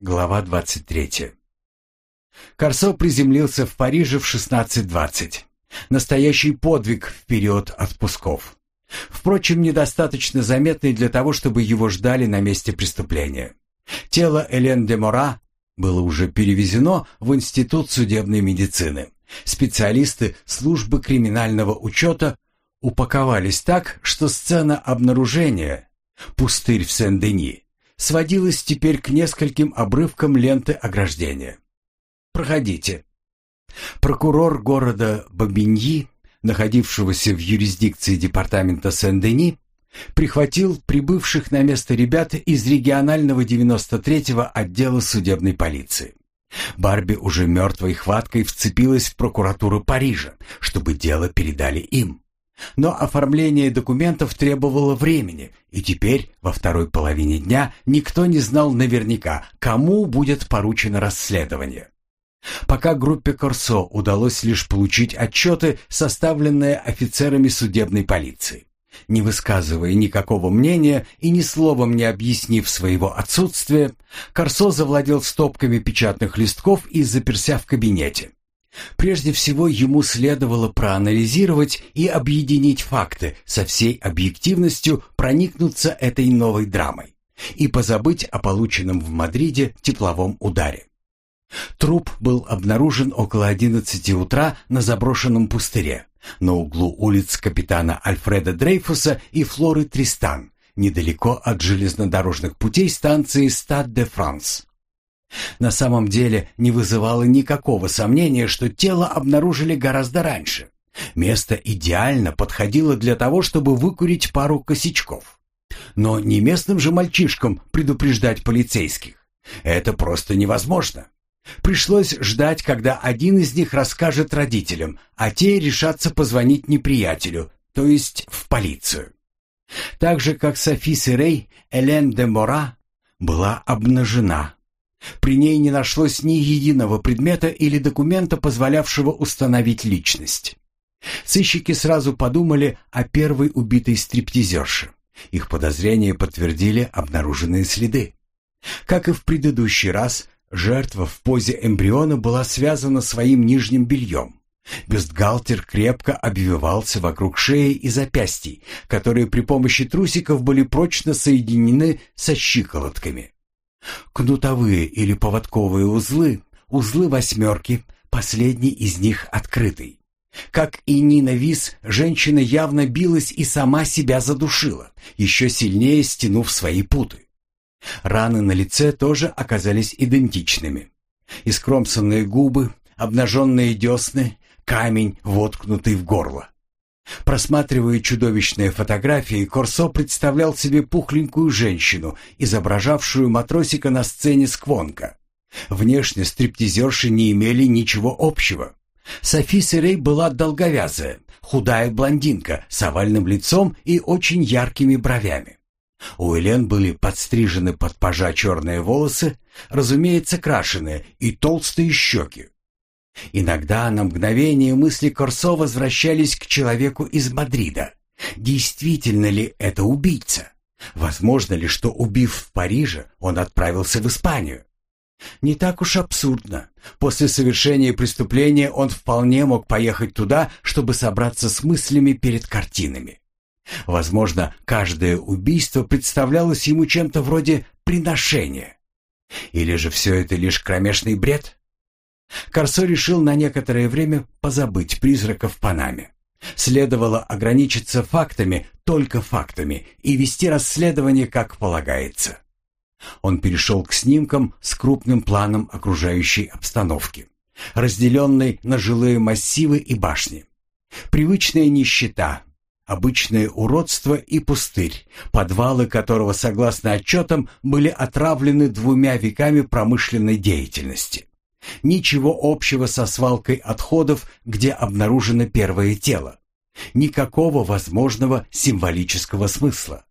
Глава 23. Корсо приземлился в Париже в 16.20. Настоящий подвиг в период отпусков. Впрочем, недостаточно заметный для того, чтобы его ждали на месте преступления. Тело Элен де Мора было уже перевезено в Институт судебной медицины. Специалисты службы криминального учета упаковались так, что сцена обнаружения, пустырь в Сен-Дени, сводилась теперь к нескольким обрывкам ленты ограждения. «Проходите». Прокурор города Бабиньи, находившегося в юрисдикции департамента Сен-Дени, прихватил прибывших на место ребят из регионального 93-го отдела судебной полиции. Барби уже мертвой хваткой вцепилась в прокуратуру Парижа, чтобы дело передали им. Но оформление документов требовало времени, и теперь, во второй половине дня, никто не знал наверняка, кому будет поручено расследование. Пока группе Корсо удалось лишь получить отчеты, составленные офицерами судебной полиции. Не высказывая никакого мнения и ни словом не объяснив своего отсутствия, Корсо завладел стопками печатных листков и заперся в кабинете. Прежде всего, ему следовало проанализировать и объединить факты, со всей объективностью проникнуться этой новой драмой и позабыть о полученном в Мадриде тепловом ударе. Труп был обнаружен около 11 утра на заброшенном пустыре на углу улиц капитана Альфреда Дрейфуса и Флоры Тристан, недалеко от железнодорожных путей станции Стад-де-Франс. На самом деле не вызывало никакого сомнения, что тело обнаружили гораздо раньше. Место идеально подходило для того, чтобы выкурить пару косячков. Но не местным же мальчишкам предупреждать полицейских. Это просто невозможно. Пришлось ждать, когда один из них расскажет родителям, а те решатся позвонить неприятелю, то есть в полицию. Так же, как Софи Сирей, Элен де Мора была обнажена при ней не нашлось ни единого предмета или документа, позволявшего установить личность. Сыщики сразу подумали о первой убитой стриптизерше. Их подозрения подтвердили обнаруженные следы. Как и в предыдущий раз, жертва в позе эмбриона была связана своим нижним бельем. Бюстгальтер крепко обвивался вокруг шеи и запястий, которые при помощи трусиков были прочно соединены со щиколотками. Кнутовые или поводковые узлы, узлы восьмерки, последний из них открытый. Как и Нина Вис, женщина явно билась и сама себя задушила, еще сильнее стянув свои путы. Раны на лице тоже оказались идентичными. Искромсанные губы, обнаженные десны, камень, воткнутый в горло. Просматривая чудовищные фотографии, Корсо представлял себе пухленькую женщину, изображавшую матросика на сцене Сквонка. Внешне стриптизерши не имели ничего общего. Софи Серей была долговязая, худая блондинка с овальным лицом и очень яркими бровями. У Элен были подстрижены под пажа черные волосы, разумеется, крашеные, и толстые щеки. Иногда на мгновение мысли Корсо возвращались к человеку из Мадрида. Действительно ли это убийца? Возможно ли, что, убив в Париже, он отправился в Испанию? Не так уж абсурдно. После совершения преступления он вполне мог поехать туда, чтобы собраться с мыслями перед картинами. Возможно, каждое убийство представлялось ему чем-то вроде приношения. Или же все это лишь кромешный бред? Корсо решил на некоторое время позабыть призрака в Панаме. Следовало ограничиться фактами, только фактами, и вести расследование как полагается. Он перешел к снимкам с крупным планом окружающей обстановки, разделенной на жилые массивы и башни. Привычная нищета, обычное уродство и пустырь, подвалы которого, согласно отчетам, были отравлены двумя веками промышленной деятельности. Ничего общего со свалкой отходов, где обнаружено первое тело. Никакого возможного символического смысла.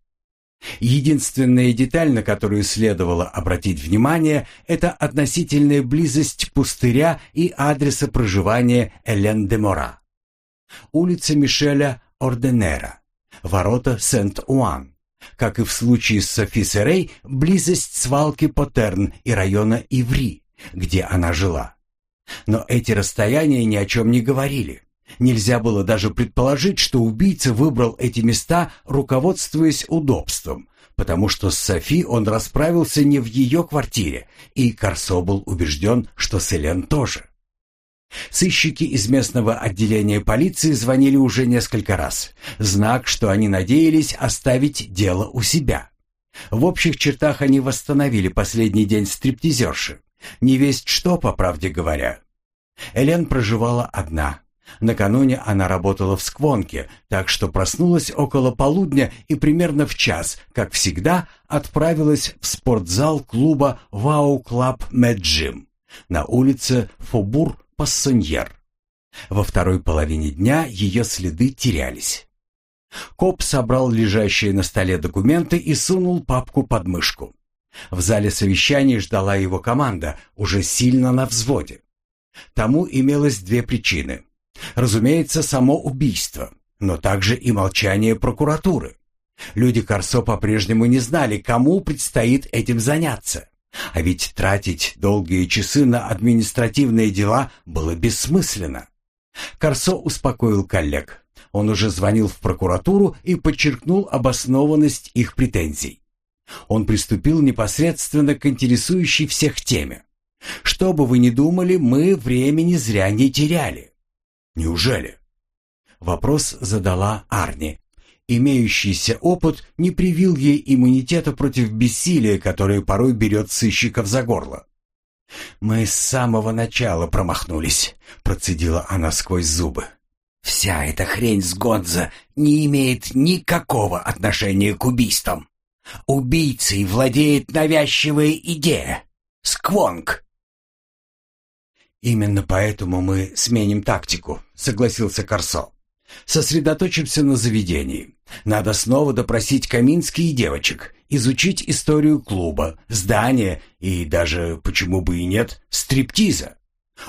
Единственная деталь, на которую следовало обратить внимание, это относительная близость пустыря и адреса проживания Элен де Мора. Улица Мишеля Орденера, ворота Сент-Уан, Как и в случае с Софи Серей, близость свалки Потерн и района Иври, где она жила. Но эти расстояния ни о чем не говорили. Нельзя было даже предположить, что убийца выбрал эти места, руководствуясь удобством, потому что с Софи он расправился не в ее квартире, и Корсо был убежден, что с Элен тоже. Сыщики из местного отделения полиции звонили уже несколько раз. Знак, что они надеялись оставить дело у себя. В общих чертах они восстановили последний день стриптизерши. Невесть что, по правде говоря. Элен проживала одна. Накануне она работала в Сквонке, так что проснулась около полудня и примерно в час, как всегда, отправилась в спортзал клуба «Wow Club Med Gym» на улице Фобур-Пуассоньер. Во второй половине дня ее следы терялись. Коп собрал лежащие на столе документы и сунул папку под мышку. В зале совещаний ждала его команда, уже сильно на взводе. Тому имелось две причины. Разумеется, само убийство, но также и молчание прокуратуры. Люди Корсо по-прежнему не знали, кому предстоит этим заняться. А ведь тратить долгие часы на административные дела было бессмысленно. Корсо успокоил коллег. Он уже звонил в прокуратуру и подчеркнул обоснованность их претензий. Он приступил непосредственно к интересующей всех теме. Что бы вы ни думали, мы времени зря не теряли. Неужели? Вопрос задала Арни. Имеющийся опыт не привил ей иммунитета против бессилия, которое порой берет сыщиков за горло. «Мы с самого начала промахнулись», — процедила она сквозь зубы. «Вся эта хрень с Гонза не имеет никакого отношения к убийствам. Убийцей владеет навязчивая идея. Сквонг. «Именно поэтому мы сменим тактику», — согласился Корсо. «Сосредоточимся на заведении. Надо снова допросить Каминский и девочек, изучить историю клуба, здания и даже, почему бы и нет, стриптиза.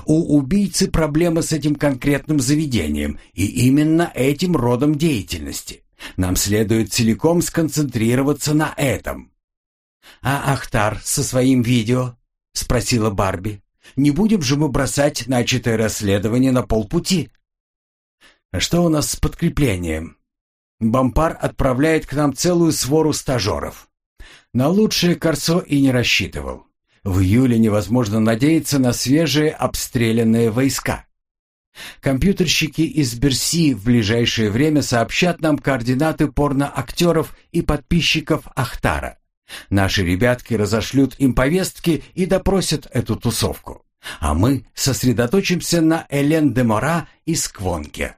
У убийцы проблема с этим конкретным заведением и именно этим родом деятельности. Нам следует целиком сконцентрироваться на этом». «А Ахтар со своим видео?» — спросила Барби. Не будем же мы бросать начатое расследование на полпути. Что у нас с подкреплением? Бампар отправляет к нам целую свору стажеров. На лучшее Корсо и не рассчитывал. В июле невозможно надеяться на свежие обстрелянные войска. Компьютерщики из Берси в ближайшее время сообщат нам координаты порноактеров и подписчиков Ахтара. Наши ребятки разошлют им повестки и допросят эту тусовку. А мы сосредоточимся на Элен де Мора и Сквонке.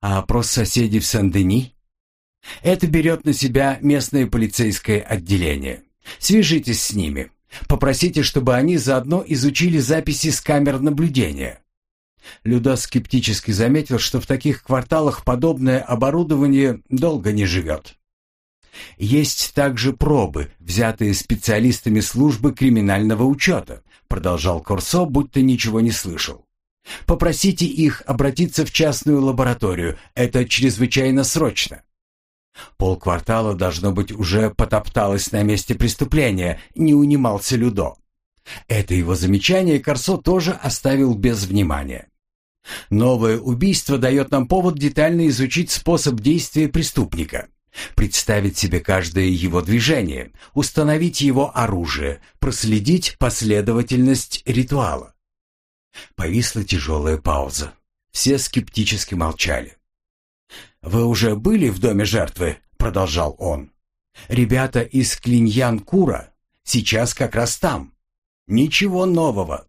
А опрос соседей в Сен-Дени? Это берет на себя местное полицейское отделение. Свяжитесь с ними. Попросите, чтобы они заодно изучили записи с камер наблюдения. Люда скептически заметил, что в таких кварталах подобное оборудование долго не живет. Есть также пробы, взятые специалистами службы криминального учета, продолжал Корсо, будто ничего не слышал. Попросите их обратиться в частную лабораторию, это чрезвычайно срочно. Полквартала, должно быть, уже потопталось на месте преступления, не унимался Людо. Это его замечание Корсо тоже оставил без внимания. Новое убийство дает нам повод детально изучить способ действия преступника. Представить себе каждое его движение, установить его оружие, проследить последовательность ритуала. Повисла тяжелая пауза. Все скептически молчали. «Вы уже были в доме жертвы?» — продолжал он. «Ребята из Клиньян-Кура сейчас как раз там. Ничего нового.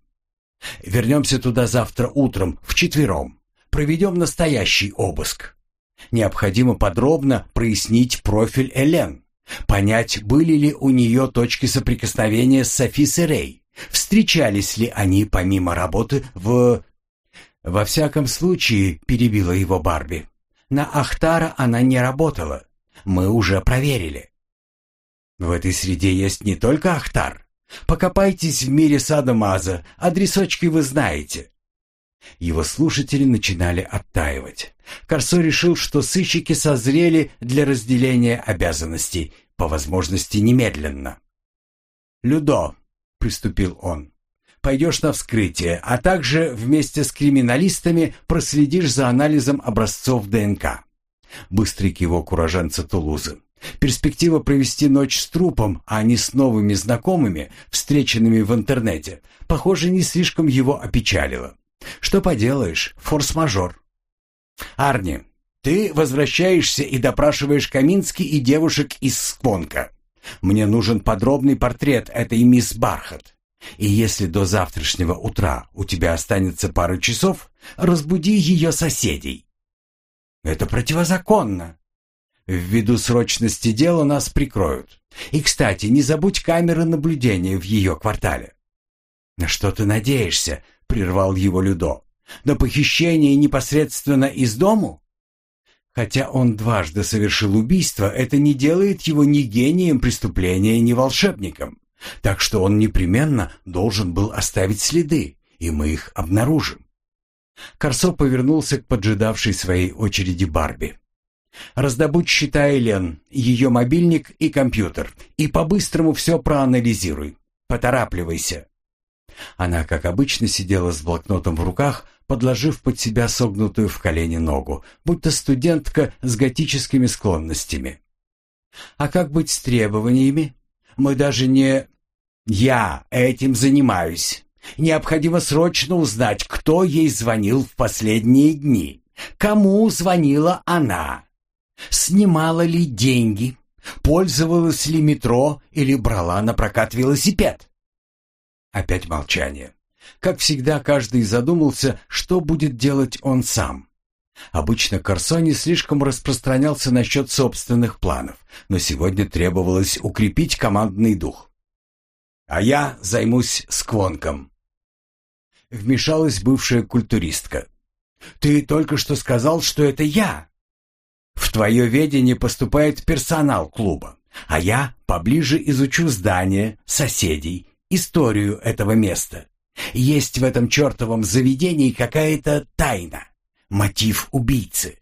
Вернемся туда завтра утром, вчетвером. Проведем настоящий обыск». Необходимо подробно прояснить профиль Элен, понять, были ли у нее точки соприкосновения с Софи Серей, встречались ли они помимо работы в... Во всяком случае, перебила его Барби, на Ахтара она не работала. Мы уже проверили. В этой среде есть не только Ахтар. Покопайтесь в мире Сада Маза, адресочки вы знаете. Его слушатели начинали оттаивать. Корсо решил, что сыщики созрели для разделения обязанностей, по возможности немедленно. «Людо», — приступил он, — «пойдешь на вскрытие, а также вместе с криминалистами проследишь за анализом образцов ДНК». Быстрый кивок уроженца Тулузы. Перспектива провести ночь с трупом, а не с новыми знакомыми, встреченными в интернете, похоже, не слишком его опечалила. Что поделаешь, форс-мажор. Арни, ты возвращаешься и допрашиваешь Каминский и девушек из Сквонка. Мне нужен подробный портрет этой мисс Бархат. И если до завтрашнего утра у тебя останется пара часов, разбуди ее соседей. Это противозаконно. Ввиду срочности дела нас прикроют. И, кстати, не забудь камеры наблюдения в ее квартале. На что ты надеешься? — прервал его Людо. «На похищение непосредственно из дому?» Хотя он дважды совершил убийство, это не делает его ни гением преступления, ни волшебником. Так что он непременно должен был оставить следы, и мы их обнаружим. Корсо повернулся к поджидавшей своей очереди Барби. «Раздобудь счета Элен, ее мобильник и компьютер, и по-быстрому все проанализируй. Поторапливайся. Она, как обычно, сидела с блокнотом в руках, подложив под себя согнутую в колени ногу, будто студентка с готическими склонностями. «А как быть с требованиями? Мы даже не...» «Я этим занимаюсь. Необходимо срочно узнать, кто ей звонил в последние дни. Кому звонила она? Снимала ли деньги? Пользовалась ли метро или брала на прокат велосипед?» Опять молчание. Как всегда, каждый задумался, что будет делать он сам. Обычно Корсо не слишком распространялся насчет собственных планов, но сегодня требовалось укрепить командный дух. «А я займусь сквонком», — вмешалась бывшая культуристка. «Ты только что сказал, что это я. В твое ведение поступает персонал клуба, а я поближе изучу здание, соседей историю этого места. Есть в этом чертовом заведении какая-то тайна, мотив убийцы.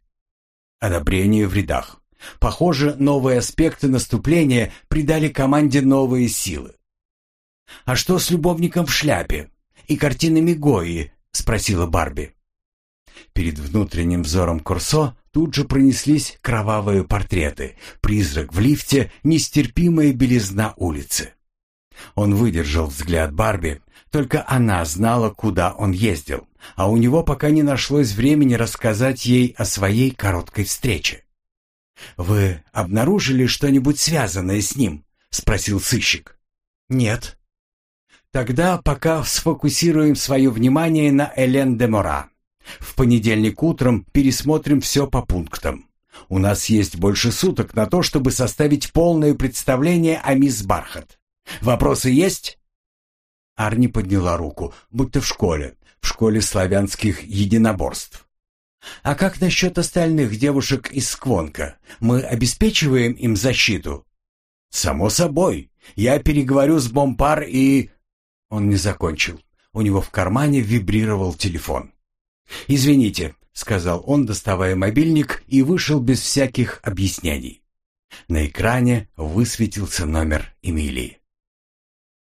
Одобрение в рядах. Похоже, новые аспекты наступления придали команде новые силы. «А что с любовником в шляпе и картинами Гои?» — спросила Барби. Перед внутренним взором Курсо тут же пронеслись кровавые портреты, призрак в лифте, нестерпимая белизна улицы. Он выдержал взгляд Барби, только она знала, куда он ездил, а у него пока не нашлось времени рассказать ей о своей короткой встрече. «Вы обнаружили что-нибудь связанное с ним?» — спросил сыщик. «Нет». «Тогда пока сфокусируем свое внимание на Элен де Мора. В понедельник утром пересмотрим все по пунктам. У нас есть больше суток на то, чтобы составить полное представление о мисс Бархат. Вопросы есть?» Арни подняла руку, будто в школе, в школе славянских единоборств. «А как насчет остальных девушек из Сквонка? Мы обеспечиваем им защиту?» «Само собой. Я переговорю с Бомпар и...» Он не закончил. У него в кармане вибрировал телефон. «Извините», — сказал он, доставая мобильник, и вышел без всяких объяснений. На экране высветился номер Эмилии.